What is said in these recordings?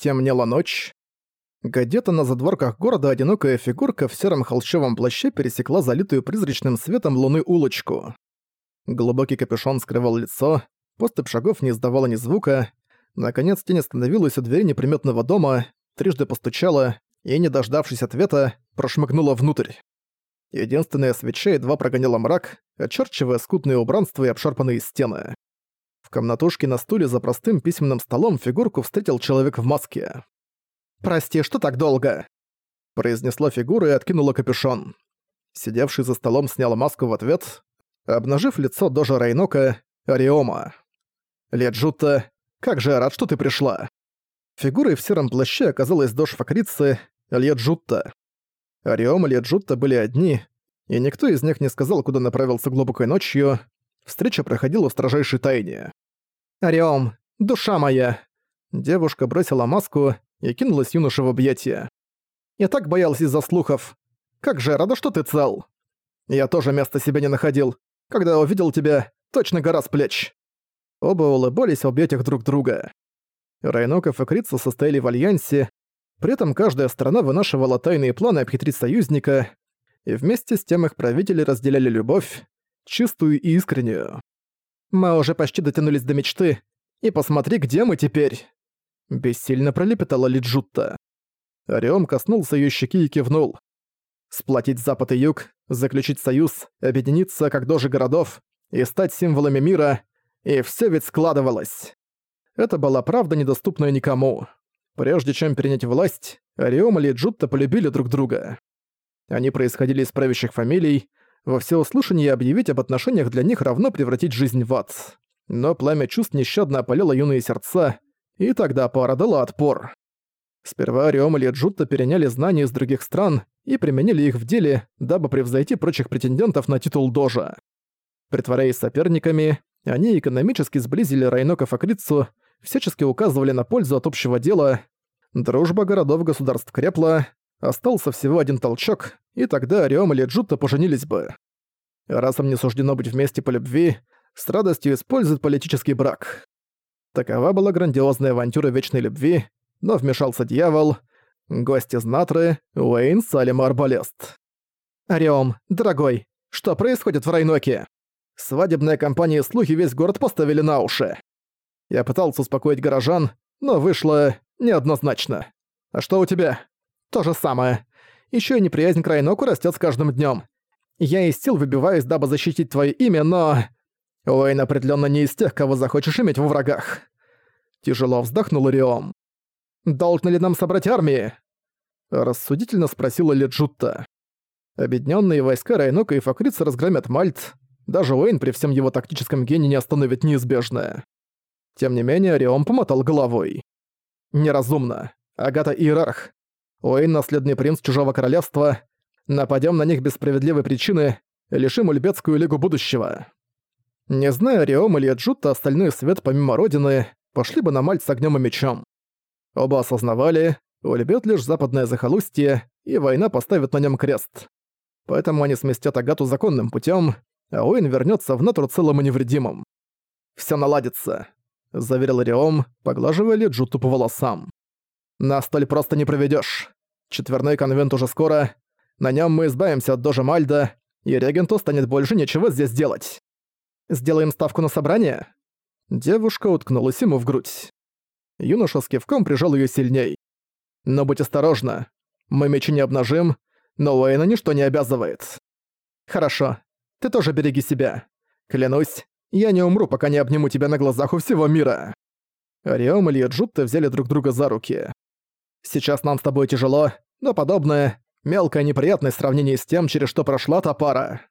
Темнела ночь. Где-то на задворках города одинокая фигурка в сером холщовом плаще пересекла залитую призрачным светом луны улочку. Глубокий капюшон скрывал лицо, поступь шагов не издавала ни звука. Наконец тень остановилась у двери неприметного дома, трижды постучала и, не дождавшись ответа, прошмыгнула внутрь. Единственное свеча едва прогоняла мрак, очерчивая скудные убранства и обшарпанные стены. В комнатушке на стуле за простым письменным столом фигурку встретил человек в маске. «Прости, что так долго?» произнесла фигура и откинула капюшон. Сидевший за столом снял маску в ответ, обнажив лицо Дожа Райнока, Ариома. «Леджута, как же я рад, что ты пришла!» Фигурой в сером плаще оказалась Дож Факрицы, Леджутта. Ариома и Леджутта были одни, и никто из них не сказал, куда направился глубокой ночью. Встреча проходила в строжайшей тайне. «Ариом, душа моя!» Девушка бросила маску и кинулась юноше в объятия. «Я так боялась из-за слухов. Как же рада, что ты цел!» «Я тоже места себе не находил. Когда увидел тебя, точно гора с плеч!» Оба улыбались в объятиях друг друга. Райноков и Крица состояли в альянсе, при этом каждая страна вынашивала тайные планы обхитрить союзника, и вместе с тем их правители разделяли любовь, чистую и искреннюю. «Мы уже почти дотянулись до мечты, и посмотри, где мы теперь!» Бессильно пролепетала Лиджутта. Ариом коснулся её щеки и кивнул. Сплотить Запад и Юг, заключить союз, объединиться как дожи городов и стать символами мира, и всё ведь складывалось. Это была правда, недоступная никому. Прежде чем перенять власть, Ариом и Джутта полюбили друг друга. Они происходили из правящих фамилий, во всеуслышание объявить об отношениях для них равно превратить жизнь в ад. Но пламя чувств нещадно опалило юные сердца, и тогда пара дала отпор. Сперва Ариом и Джутта переняли знания из других стран и применили их в деле, дабы превзойти прочих претендентов на титул Дожа. Притворяясь соперниками, они экономически сблизили Райноков и Крицу, всячески указывали на пользу от общего дела. Дружба городов-государств крепла, остался всего один толчок, и тогда Ариом или Джутта поженились бы. Раз им не суждено быть вместе по любви, с радостью используют политический брак. Такова была грандиозная авантюра вечной любви, но вмешался дьявол, гость из Натры, Уэйн Салем Арбалест. «Ариом, дорогой, что происходит в Райноке? Свадебная компания и слухи весь город поставили на уши. Я пытался успокоить горожан, но вышло неоднозначно. А что у тебя? То же самое. Ещё и неприязнь к Райноку растёт с каждым днём. Я из сил выбиваюсь, дабы защитить твоё имя, но... Уэйн определённо не из тех, кого захочешь иметь во врагах. Тяжело вздохнул Риом. «Должны ли нам собрать армии?» Рассудительно спросила Леджутта. Объединённые войска Райнока и Факрица разгромят Мальт. Даже Уэйн при всем его тактическом гении не остановит неизбежное. Тем не менее, Риом помотал головой. «Неразумно. Агата Иерарх. Уэйн — наследный принц чужого королевства. Нападем на них без справедливой причины, лишим Ульбетскую лигу будущего». Не зная Риом или Джутта, остальной свет помимо Родины пошли бы на мальт с огнем и мечом. Оба осознавали, Ульбет лишь западное захолустье, и война поставит на нем крест. Поэтому они сместят Агату законным путем, а Уэйн вернется в Натру целым и невредимым. Все наладится заверил Риом, поглаживая Лиджуту по волосам. «Нас столь просто не проведёшь. Четверной конвент уже скоро. На нём мы избавимся от Дожа Мальда, и регенту станет больше нечего здесь делать. Сделаем ставку на собрание?» Девушка уткнулась ему в грудь. Юноша с кивком прижал её сильней. «Но будь осторожна. Мы мечи не обнажим, но Уэйна ничто не обязывает». «Хорошо. Ты тоже береги себя. Клянусь, я не умру, пока не обниму тебя на глазах у всего мира». Ариом и Джутта взяли друг друга за руки. «Сейчас нам с тобой тяжело, но подобное — мелкое неприятное сравнение с тем, через что прошла та пара.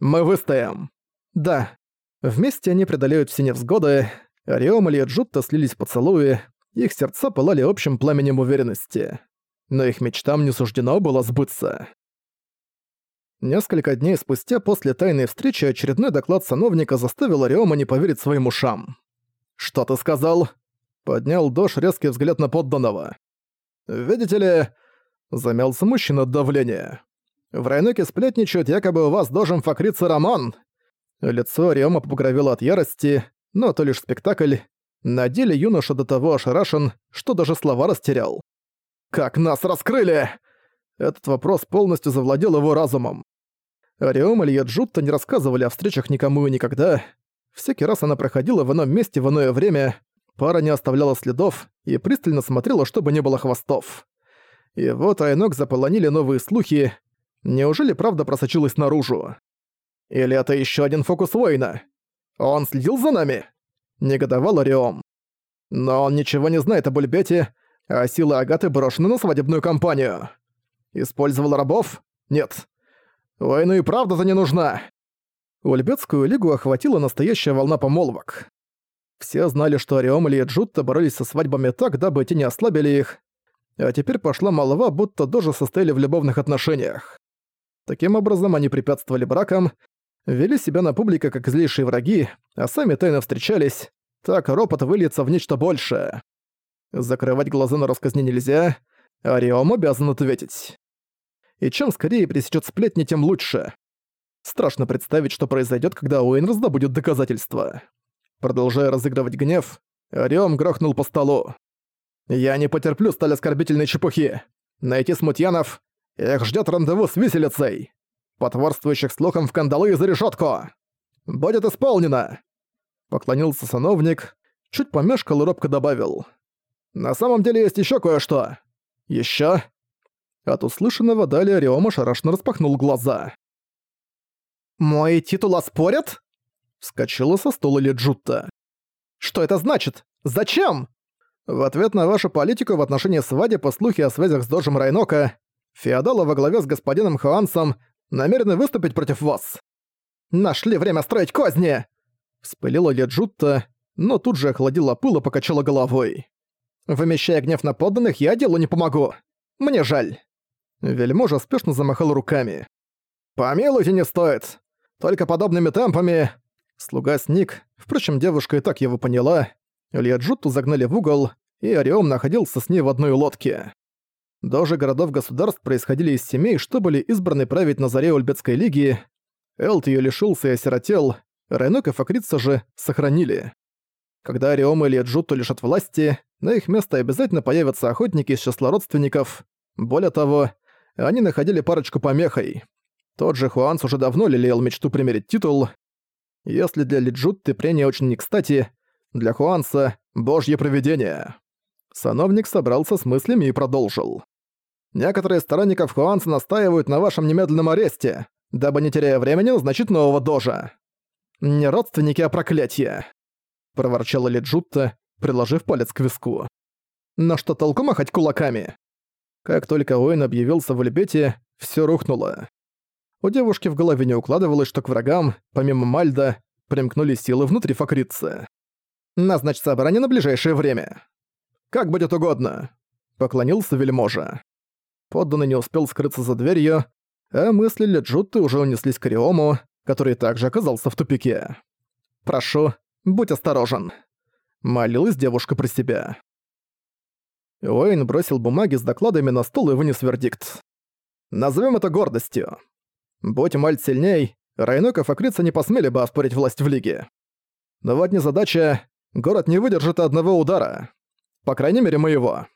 Мы выстоим». «Да». Вместе они преодолеют все невзгоды. Ариом и Джутта слились в поцелуи, их сердца пылали общим пламенем уверенности. Но их мечтам не суждено было сбыться. Несколько дней спустя после тайной встречи очередной доклад сановника заставил Ариома не поверить своим ушам. «Что ты сказал?» Поднял Дош резкий взгляд на подданного. «Видите ли...» Замялся мужчина от давления. «В Райнуке сплетничают, якобы у вас должен факриться Роман». Лицо Ариома побагровело от ярости, но то лишь спектакль. На деле юноша до того ошарашен, что даже слова растерял. «Как нас раскрыли?» Этот вопрос полностью завладел его разумом. Ариом или Яджутта не рассказывали о встречах никому и никогда. Всякий раз она проходила в ином месте в иное время, пара не оставляла следов и пристально смотрела, чтобы не было хвостов. И вот Айнок заполонили новые слухи. Неужели правда просочилась наружу? Или это еще один фокус воина? Он следил за нами? Негодовал Ариом. Но он ничего не знает об Ульбете, а силы Агаты брошены на свадебную компанию. Использовал рабов? Нет. Войну и правда-то не нужна. Ульбетскую лигу охватила настоящая волна помолвок. Все знали, что Ариом и Джутта боролись со свадьбами так, дабы те не ослабили их, а теперь пошла молва, будто тоже состояли в любовных отношениях. Таким образом, они препятствовали бракам, вели себя на публике как злейшие враги, а сами тайно встречались, так ропот выльется в нечто большее. Закрывать глаза на рассказни нельзя, а Риом обязан ответить. И чем скорее пресечет сплетни, тем лучше. Страшно представить, что произойдет, когда Уэйн раздобудет доказательства. Продолжая разыгрывать гнев, Риом грохнул по столу. «Я не потерплю столь оскорбительной чепухи. Найти смутьянов, их ждет рандеву с виселицей. Потворствующих слухом в кандалы и за решетку. Будет исполнено!» Поклонился сановник, чуть помешкал и робко добавил. «На самом деле есть еще кое-что. Еще. От услышанного далее Риома шарашно распахнул глаза. «Мой титул оспорят?» Вскочила со стула Лиджутта. «Что это значит? Зачем?» В ответ на вашу политику в отношении свадеб по слухи о связях с Дожем Райнока, Феодала во главе с господином Хуансом намерены выступить против вас. Нашли время строить козни!» Вспылила Леджутта, но тут же охладила пыл и покачала головой. «Вымещая гнев на подданных, я делу не помогу. Мне жаль». Вельможа спешно замахал руками. «Помилуйте, не стоит. Только подобными темпами...» Слуга сник, впрочем, девушка и так его поняла. Лиаджутту загнали в угол, и Ориом находился с ней в одной лодке. Дожи городов-государств происходили из семей, что были избраны править на заре Ульбетской лиги. Элт ее лишился и осиротел, Райнок и Факрица же сохранили. Когда Ориом или Джутту лишат власти, на их место обязательно появятся охотники из числа родственников. Более того, они находили парочку помехой. Тот же Хуанс уже давно лелеял мечту примерить титул. Если для Лиджутты прения очень не кстати, для Хуанса — божье провидение. Сановник собрался с мыслями и продолжил. Некоторые сторонников Хуанса настаивают на вашем немедленном аресте, дабы не теряя времени назначить нового дожа. Не родственники, а проклятие. Проворчала Лиджутта, приложив палец к виску. Но что толку махать кулаками? Как только Уэйн объявился в Ульбете, все рухнуло. У девушки в голове не укладывалось, что к врагам, помимо Мальда, примкнули силы внутри Факрицы. Назначь собрание на ближайшее время. Как будет угодно. Поклонился вельможа. Подданный не успел скрыться за дверью, а мысли Леджутты уже унеслись к Риому, который также оказался в тупике. «Прошу, будь осторожен», — молилась девушка про себя. Уэйн бросил бумаги с докладами на стол и вынес вердикт. «Назовем это гордостью. Будь Мальт сильней, Райнок и Факрица не посмели бы оспорить власть в Лиге. Но вот незадача Город не выдержит одного удара. По крайней мере, моего.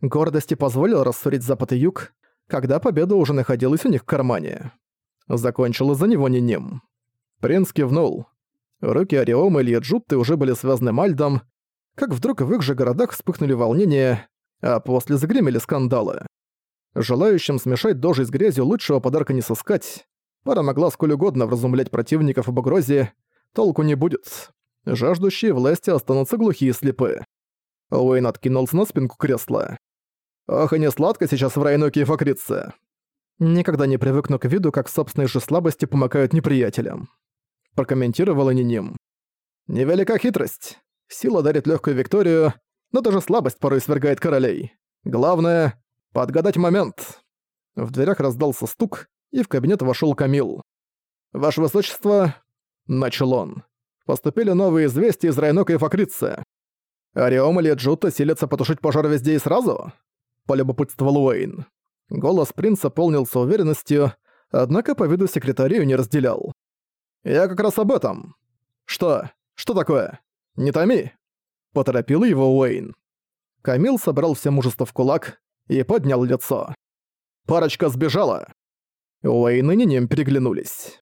Гордости позволил рассорить Запад и Юг, когда победа уже находилась у них в кармане. Закончил из-за него не ним. Принц кивнул. Руки Ореома и Джутты уже были связаны Мальдом, как вдруг в их же городах вспыхнули волнения, а после загремели скандалы. Желающим смешать дожи с грязью лучшего подарка не сыскать, пара могла сколь угодно вразумлять противников об угрозе, толку не будет жаждущие власти останутся глухие и слепы. Уэйн откинулся на спинку кресла. «Ох, и не сладко сейчас в Райноке и Факрице. Никогда не привыкну к виду, как собственные же слабости помогают неприятелям». Прокомментировала Ниним. «Невелика хитрость. Сила дарит легкую викторию, но даже слабость порой свергает королей. Главное — подгадать момент». В дверях раздался стук, и в кабинет вошел Камил. «Ваше высочество...» — начал он поступили новые известия из Райнока и Факрицы. Ариом или Джута силятся потушить пожар везде и сразу? Полюбопытствовал Уэйн. Голос принца полнился уверенностью, однако по виду секретарию не разделял. «Я как раз об этом». «Что? Что такое? Не томи!» — поторопил его Уэйн. Камил собрал все мужество в кулак и поднял лицо. «Парочка сбежала!» Уэйн и Ниним переглянулись.